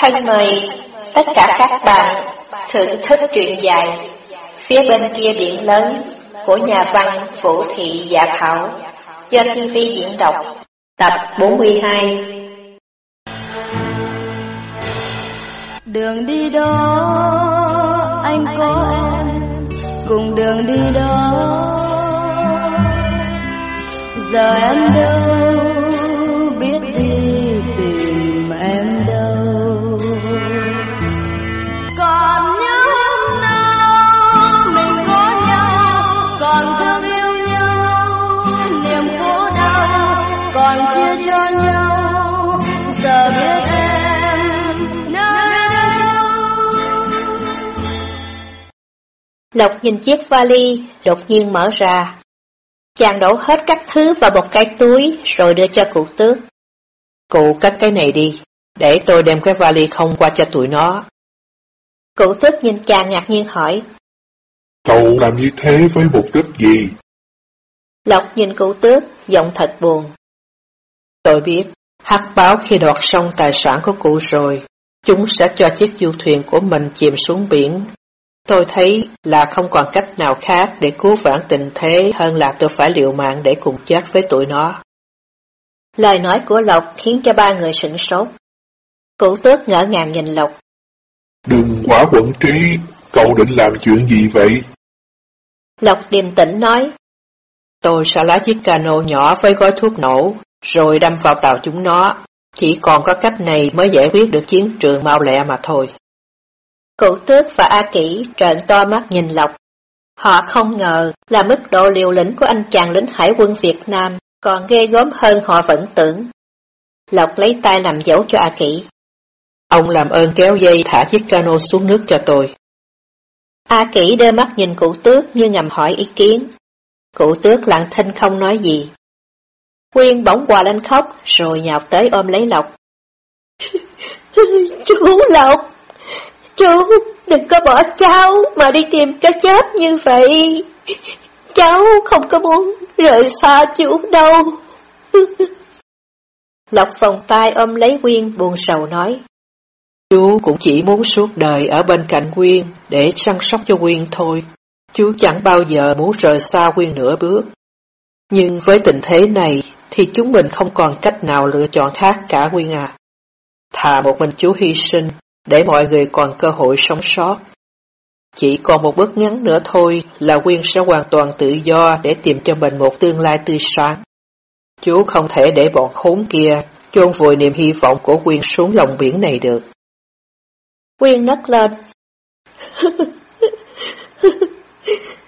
Thân mời, tất cả các bạn, thưởng thức truyện dài. Phía bên kia biển lớn của nhà văn Vũ Thị Dạ Thảo do TV diễn đọc. Tập 42 Đường đi đó, anh có em. Cùng đường đi đó, giờ em đâu? Lộc nhìn chiếc vali đột nhiên mở ra Chàng đổ hết các thứ vào một cái túi rồi đưa cho cụ tước Cụ cất cái này đi, để tôi đem cái vali không qua cho tụi nó. Cụ tước nhìn chàng ngạc nhiên hỏi Cậu làm như thế với mục đích gì? Lộc nhìn cụ tước, giọng thật buồn Tôi biết, hắc báo khi đoạt xong tài sản của cụ rồi, chúng sẽ cho chiếc du thuyền của mình chìm xuống biển. Tôi thấy là không còn cách nào khác để cứu vãn tình thế hơn là tôi phải liều mạng để cùng chết với tụi nó. Lời nói của Lộc khiến cho ba người sửng sốt Cụ tước ngỡ ngàng nhìn Lộc Đừng quá quẩn trí, cậu định làm chuyện gì vậy? Lộc điềm tĩnh nói Tôi sẽ lái chiếc cano nhỏ với gói thuốc nổ, rồi đâm vào tàu chúng nó. Chỉ còn có cách này mới giải quyết được chiến trường mau lẹ mà thôi. Cụ tước và A Kỷ trợn to mắt nhìn Lộc. Họ không ngờ là mức độ liều lĩnh của anh chàng lính hải quân Việt Nam còn ghê gớm hơn họ vẫn tưởng. Lộc lấy tay làm dấu cho A Kỷ. Ông làm ơn kéo dây thả chiếc cano xuống nước cho tôi. A Kỷ đưa mắt nhìn cụ tước như ngầm hỏi ý kiến. Cụ tước lặng thinh không nói gì. Quyên bỗng quà lên khóc rồi nhào tới ôm lấy Lộc. chú Lộc! Chú, đừng có bỏ cháu mà đi tìm cái chết như vậy. Cháu không có muốn rời xa chú đâu. Lộc vòng tay ôm lấy Quyên buồn sầu nói. Chú cũng chỉ muốn suốt đời ở bên cạnh Quyên để săn sóc cho Quyên thôi. Chú chẳng bao giờ muốn rời xa Quyên nửa bước. Nhưng với tình thế này thì chúng mình không còn cách nào lựa chọn khác cả Quyên à. Thà một mình chú hy sinh để mọi người còn cơ hội sống sót. Chỉ còn một bước ngắn nữa thôi là Quyên sẽ hoàn toàn tự do để tìm cho mình một tương lai tươi sáng. Chú không thể để bọn khốn kia chôn vùi niềm hy vọng của Quyên xuống lòng biển này được. Quyên nấc lên.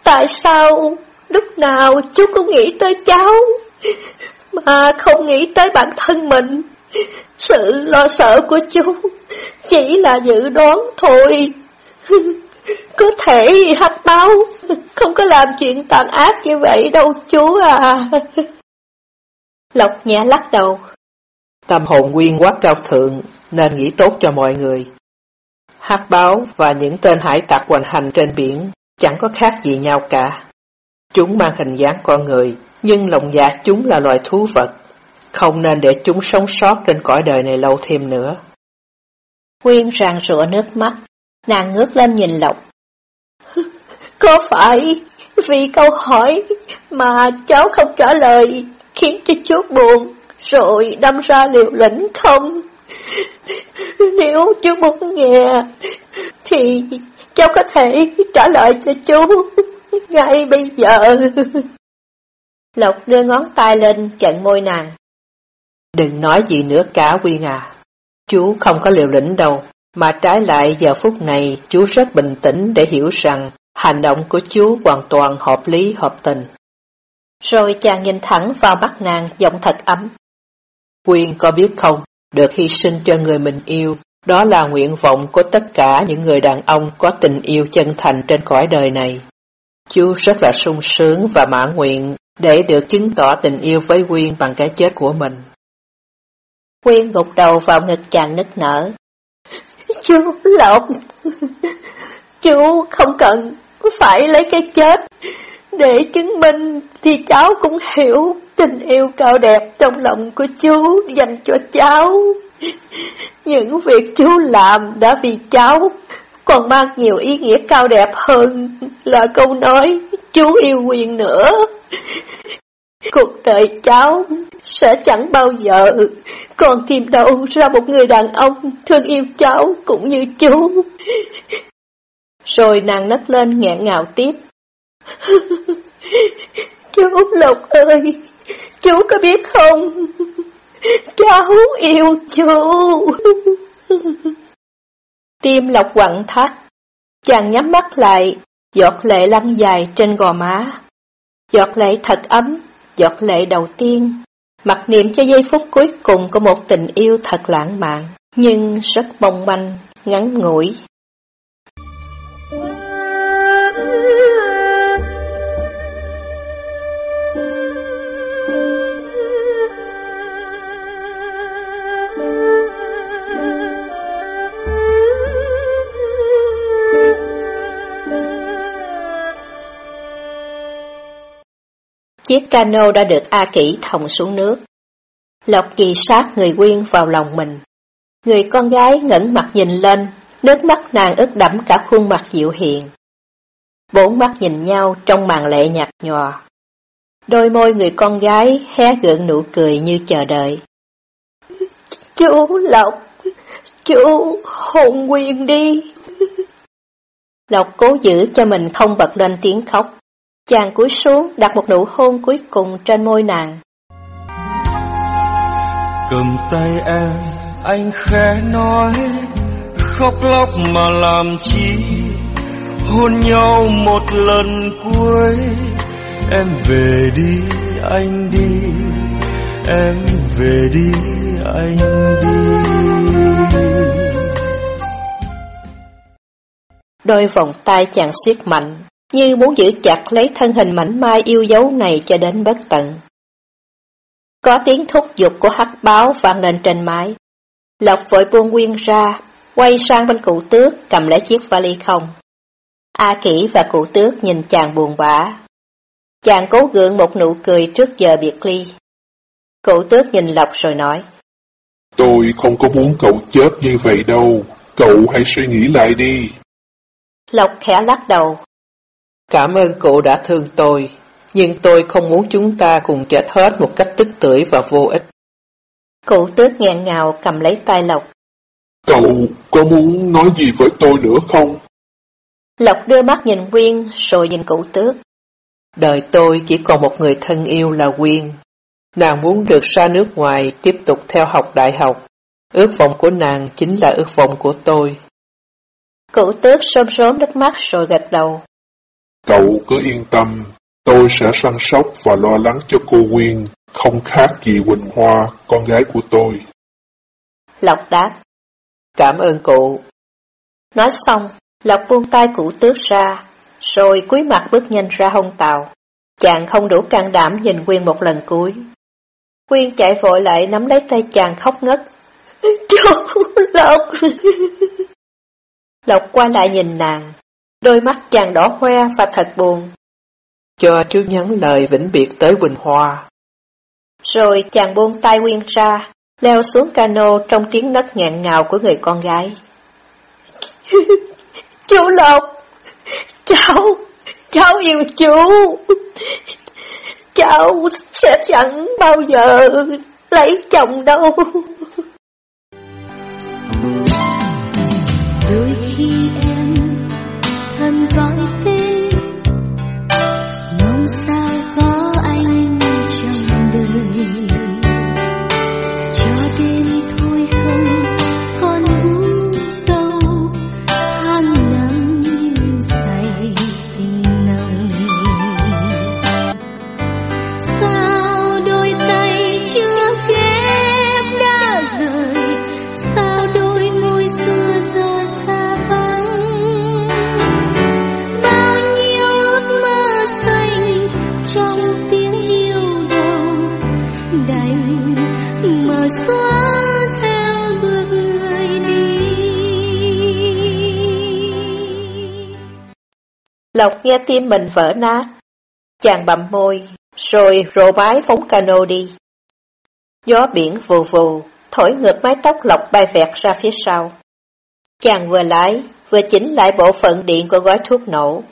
Tại sao lúc nào chú cũng nghĩ tới cháu, mà không nghĩ tới bản thân mình? Sự lo sợ của chú chỉ là dự đoán thôi. Có thể hắc báo, không có làm chuyện tàn ác như vậy đâu chú à. Lộc nhẹ lắc đầu. Tâm hồn Quyên quá cao thượng nên nghĩ tốt cho mọi người. hắc báo và những tên hải tặc hoành hành trên biển chẳng có khác gì nhau cả. Chúng mang hình dáng con người, nhưng lòng dạ chúng là loài thú vật. Không nên để chúng sống sót trên cõi đời này lâu thêm nữa. Quyên ràng rụa nước mắt, nàng ngước lên nhìn Lộc. Có phải vì câu hỏi mà cháu không trả lời khiến cho chú buồn rồi đâm ra liều lĩnh không? Nếu chú muốn nghe thì cháu có thể trả lời cho chú ngay bây giờ. Lộc đưa ngón tay lên chặn môi nàng. Đừng nói gì nữa cả Quyên à. Chú không có liều lĩnh đâu, mà trái lại giờ phút này chú rất bình tĩnh để hiểu rằng hành động của chú hoàn toàn hợp lý hợp tình. Rồi chàng nhìn thẳng vào mắt nàng giọng thật ấm. Quyên có biết không, được hy sinh cho người mình yêu, đó là nguyện vọng của tất cả những người đàn ông có tình yêu chân thành trên cõi đời này. Chú rất là sung sướng và mãn nguyện để được chứng tỏ tình yêu với Quyên bằng cái chết của mình. Quyên gục đầu vào ngực chàng nức nở. Chú Lộc, chú không cần phải lấy cái chết để chứng minh thì cháu cũng hiểu tình yêu cao đẹp trong lòng của chú dành cho cháu. Những việc chú làm đã vì cháu, còn mang nhiều ý nghĩa cao đẹp hơn là câu nói chú yêu quyền nữa. Cuộc đời cháu sẽ chẳng bao giờ còn tìm đâu ra một người đàn ông thương yêu cháu cũng như chú. Rồi nàng nấc lên nghẹn ngào tiếp. chú Lộc ơi, chú có biết không? Cháu yêu chú. Tim Lộc quặn thắt, chàng nhắm mắt lại, giọt lệ lăn dài trên gò má. Giọt lệ thật ấm, giọt lệ đầu tiên, mặc niệm cho giây phút cuối cùng của một tình yêu thật lãng mạn, nhưng rất mong manh, ngắn ngủi. Chiếc cano đã được A Kỷ thòng xuống nước. Lộc ghi sát người Quyên vào lòng mình. Người con gái ngẩng mặt nhìn lên, nước mắt nàng ướt đẫm cả khuôn mặt dịu hiền. Bốn mắt nhìn nhau trong màn lệ nhạt nhòa. Đôi môi người con gái hé gượng nụ cười như chờ đợi. Chú Lộc, chú hôn Quyên đi. Lộc cố giữ cho mình không bật lên tiếng khóc. Chàng cúi xuống đặt một nụ hôn cuối cùng trên môi nàng. Cầm tay em, anh khẽ nói, khóc lóc mà làm chi, hôn nhau một lần cuối, em về đi, anh đi, em về đi, anh đi. Đôi vòng tay chàng siết mạnh, như muốn giữ chặt lấy thân hình mảnh mai yêu dấu này cho đến bất tận. Có tiếng thúc giục của hắc báo vang lên trên mái. Lộc vội buông nguyên ra, quay sang bên cụ tước cầm lấy chiếc vali không. A Kỷ và cụ tước nhìn chàng buồn bã. Chàng cố gượng một nụ cười trước giờ biệt ly. Cụ tước nhìn Lộc rồi nói. Tôi không có muốn cậu chết như vậy đâu, cậu hãy suy nghĩ lại đi. Lộc khẽ lắc đầu, Cảm ơn cụ đã thương tôi, nhưng tôi không muốn chúng ta cùng chết hết một cách tức tưởi và vô ích. Cụ tước ngẹn ngào cầm lấy tay Lộc. Cậu có muốn nói gì với tôi nữa không? Lộc đưa mắt nhìn Quyên rồi nhìn cụ tước. Đời tôi chỉ còn một người thân yêu là Quyên. Nàng muốn được ra nước ngoài tiếp tục theo học đại học. Ước vọng của nàng chính là ước vọng của tôi. Cụ tước sôm sốm nước mắt rồi gật đầu. Cậu cứ yên tâm, tôi sẽ săn sóc và lo lắng cho cô Quyên, không khác gì Quỳnh Hoa, con gái của tôi. Lộc đáp. Cảm ơn cụ. Nói xong, Lộc buông tay cụ tước ra, rồi cúi mặt bước nhanh ra hông tàu. Chàng không đủ can đảm nhìn Quyên một lần cuối. Quyên chạy vội lại nắm lấy tay chàng khóc ngất. Chú Lộc! Lộc qua lại nhìn nàng, Đôi mắt chàng đỏ hoe và thật buồn. Cho chú nhắn lời vĩnh biệt tới Quỳnh Hoa. Rồi chàng buông tay Quyên ra, leo xuống cano trong tiếng nấc nghẹn ngào của người con gái. chú Lộc! Cháu! Cháu yêu chú! Cháu sẽ chẳng bao giờ lấy chồng đâu. Lộc nghe tim mình vỡ nát. Chàng bậm môi, rồi rồ bái phóng cano đi. Gió biển vù vù, thổi ngược mái tóc lọc bay vẹt ra phía sau. Chàng vừa lái, vừa chỉnh lại bộ phận điện của gói thuốc nổ.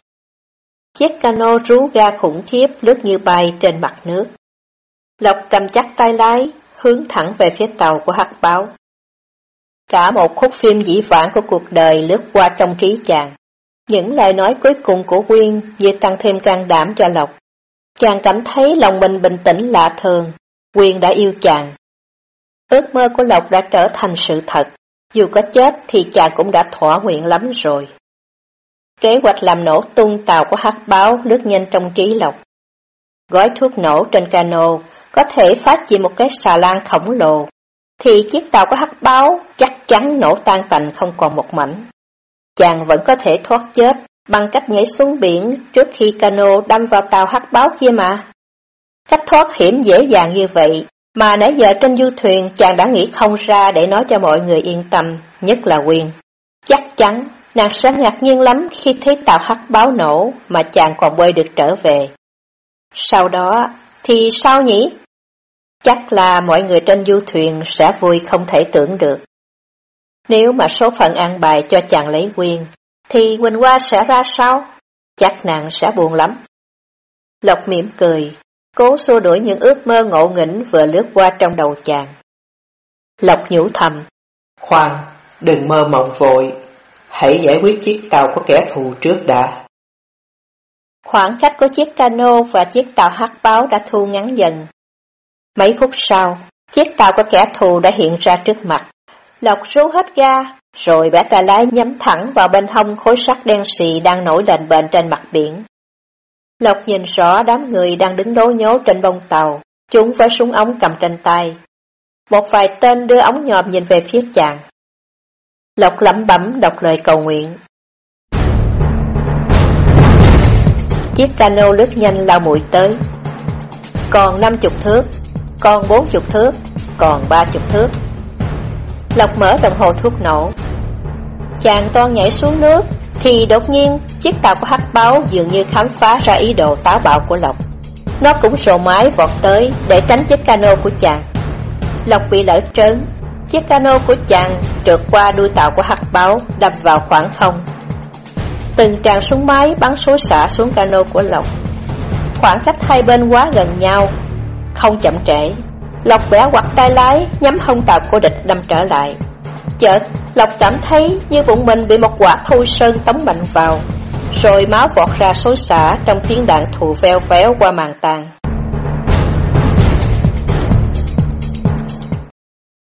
Chiếc cano rú ga khủng khiếp lướt như bay trên mặt nước. Lộc cầm chắc tay lái, hướng thẳng về phía tàu của hắc báo. Cả một khúc phim dĩ vãng của cuộc đời lướt qua trong trí chàng. Những lời nói cuối cùng của Quyên như tăng thêm can đảm cho Lộc. Chàng cảm thấy lòng mình bình tĩnh lạ thường, Quyên đã yêu chàng. Ước mơ của Lộc đã trở thành sự thật, dù có chết thì chàng cũng đã thỏa nguyện lắm rồi. Kế hoạch làm nổ tung tàu của hắc báo lướt nhanh trong trí Lộc. Gói thuốc nổ trên cano có thể phát chỉ một cái xà lan khổng lồ, thì chiếc tàu của hắc báo chắc chắn nổ tan tành không còn một mảnh. Chàng vẫn có thể thoát chết bằng cách nhảy xuống biển trước khi cano đâm vào tàu hắc báo kia mà. Cách thoát hiểm dễ dàng như vậy, mà nãy giờ trên du thuyền chàng đã nghĩ không ra để nói cho mọi người yên tâm, nhất là quyền Chắc chắn, nàng sẽ ngạc nhiên lắm khi thấy tàu hắc báo nổ mà chàng còn bơi được trở về. Sau đó, thì sao nhỉ? Chắc là mọi người trên du thuyền sẽ vui không thể tưởng được. Nếu mà số phận an bài cho chàng lấy quyền, thì Quỳnh Hoa sẽ ra sao? Chắc nàng sẽ buồn lắm. Lộc mỉm cười, cố xua đuổi những ước mơ ngộ nghĩnh vừa lướt qua trong đầu chàng. Lộc nhủ thầm. Khoan, đừng mơ mộng vội, hãy giải quyết chiếc tàu của kẻ thù trước đã. Khoảng cách của chiếc cano và chiếc tàu hắc báo đã thu ngắn dần. Mấy phút sau, chiếc tàu của kẻ thù đã hiện ra trước mặt. Lộc rú hết ga, rồi bẻ tay lái nhắm thẳng vào bên hông khối sắt đen xì đang nổi lên bệnh trên mặt biển. Lộc nhìn rõ đám người đang đứng đố nhố trên bông tàu, chúng với súng ống cầm trên tay. Một vài tên đưa ống nhòm nhìn về phía chàng. Lộc lẩm bẩm đọc lời cầu nguyện. Chiếc cano lướt nhanh lao mũi tới. Còn năm chục thước, còn bốn chục thước, còn ba chục thước. Lộc mở đồng hồ thuốc nổ. Chàng toan nhảy xuống nước, thì đột nhiên chiếc tàu của hắc báo dường như khám phá ra ý đồ táo bạo của Lộc. Nó cũng rồ mái vọt tới để tránh chiếc cano của chàng. Lộc bị lỡ trớn, chiếc cano của chàng trượt qua đuôi tàu của hắc báo đập vào khoảng không. Từng tràng súng máy bắn số xả xuống cano của Lộc. Khoảng cách hai bên quá gần nhau, không chậm trễ. Lộc bẻ quặt tay lái, nhắm hông tàu của địch đâm trở lại. Chợt, Lộc cảm thấy như bụng mình bị một quả thôi sơn tống mạnh vào, rồi máu vọt ra xối xả trong tiếng đạn thù veo véo qua màn tàn.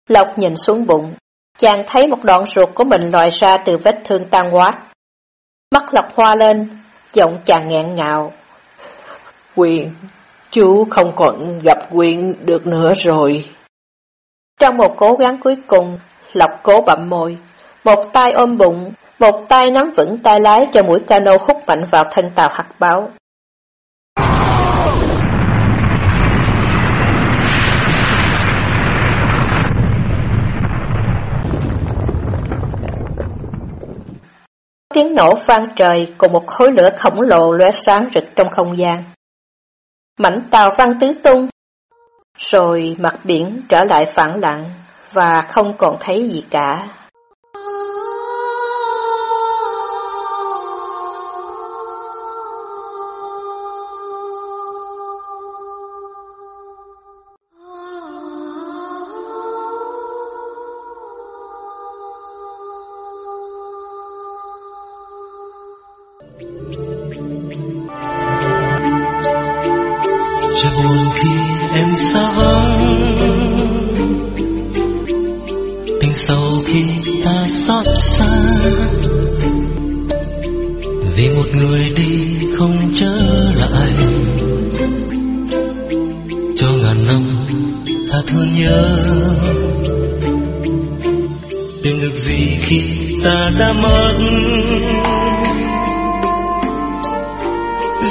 Lộc nhìn xuống bụng, chàng thấy một đoạn ruột của mình lòi ra từ vết thương tan quát. Mắt Lộc hoa lên, giọng chàng nghẹn ngào. Quyền, chú không còn gặp Quyền được nữa rồi. Trong một cố gắng cuối cùng, Lộc cố bậm môi, một tay ôm bụng, một tay nắm vững tay lái cho mũi cano hút mạnh vào thân tàu hạt báo. Tiếng nổ vang trời cùng một khối lửa khổng lồ lóe sáng rực trong không gian. Mảnh tàu văng tứ tung, rồi mặt biển trở lại phẳng lặng và không còn thấy gì cả. Xa vắng Tình sâu khi ta xót xa. Vì một người đi không trở lại. Cho ngàn năm ta thương nhớ. Tìm được gì khi ta đã mất?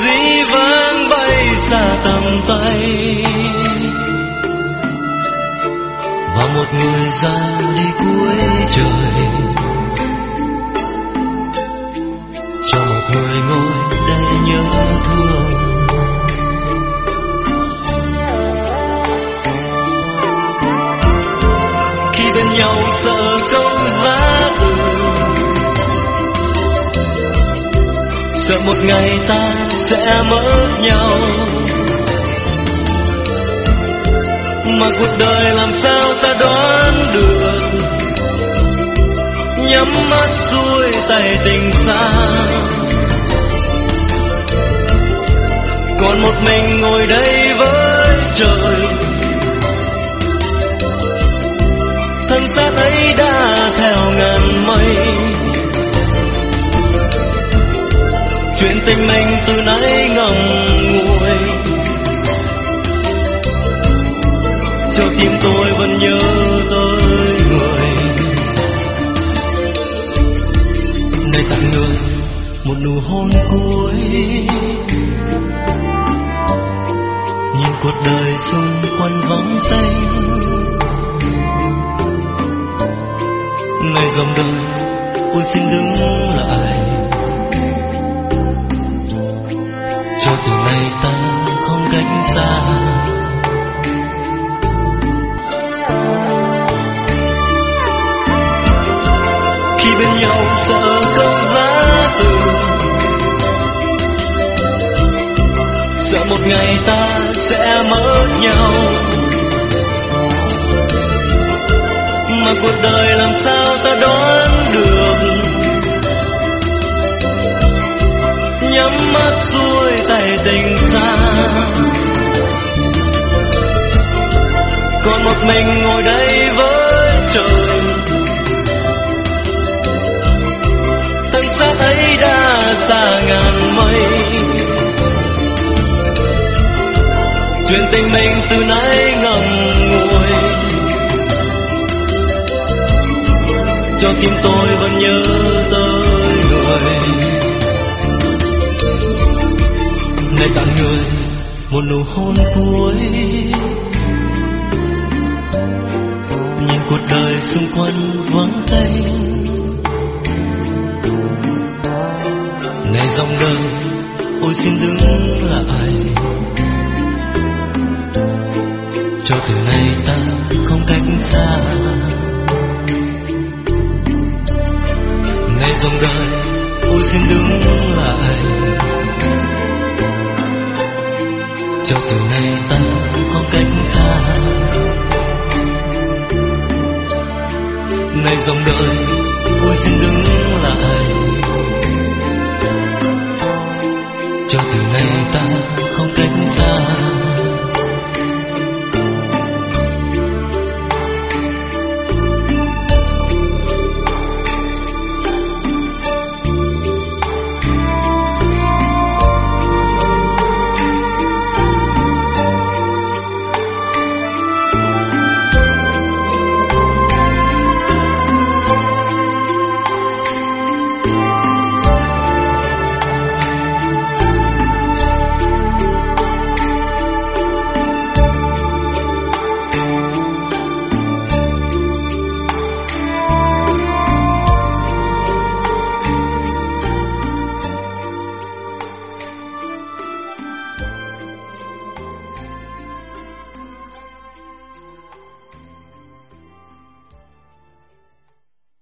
Dĩ vãng bay xa tầm tay. Một người ra đi cuối trời. Cho một người ngồi đây nhớ thương. Khi bên nhau sợ câu giá từ, sợ một ngày ta sẽ mất nhau. Mà cuộc đời làm sao ta đoán được? Nhắm mắt xuôi tay tình xa. Còn một mình ngồi đây với trời. Thân xác ấy đã theo ngàn mây. Chuyện tình mình từ nay ngầm cho tim tôi vẫn nhớ tới người. Nơi tặng người một nụ hôn cuối. Nhìn cuộc đời xung quanh vắng tanh. Nơi dòng đời, tôi xin đứng lại. Cho từ nay ta không cách xa. Bên nhau sợ câu giá từ. Sợ một ngày ta sẽ mất nhau. Mà cuộc đời làm sao ta đoán được? Nhắm mắt xuôi tay tình xa. Còn một mình ngồi đây với trời. Thân ấy đã xa ngàn mây. Chuyện tình mình từ nay ngầm ngùi. Cho tim tôi vẫn nhớ tới người. Này tặng người, một nụ hôn cuối. Nhìn cuộc đời xung quanh vắng tênh dòng đời ôi xin đứng lại. Cho từ nay ta không cách xa. Này dòng đời, ôi xin đứng lại. Cho từ nay ta không cách xa. Này dòng đời, ôi xin đứng lại. Cho từ nay ta không cách xa.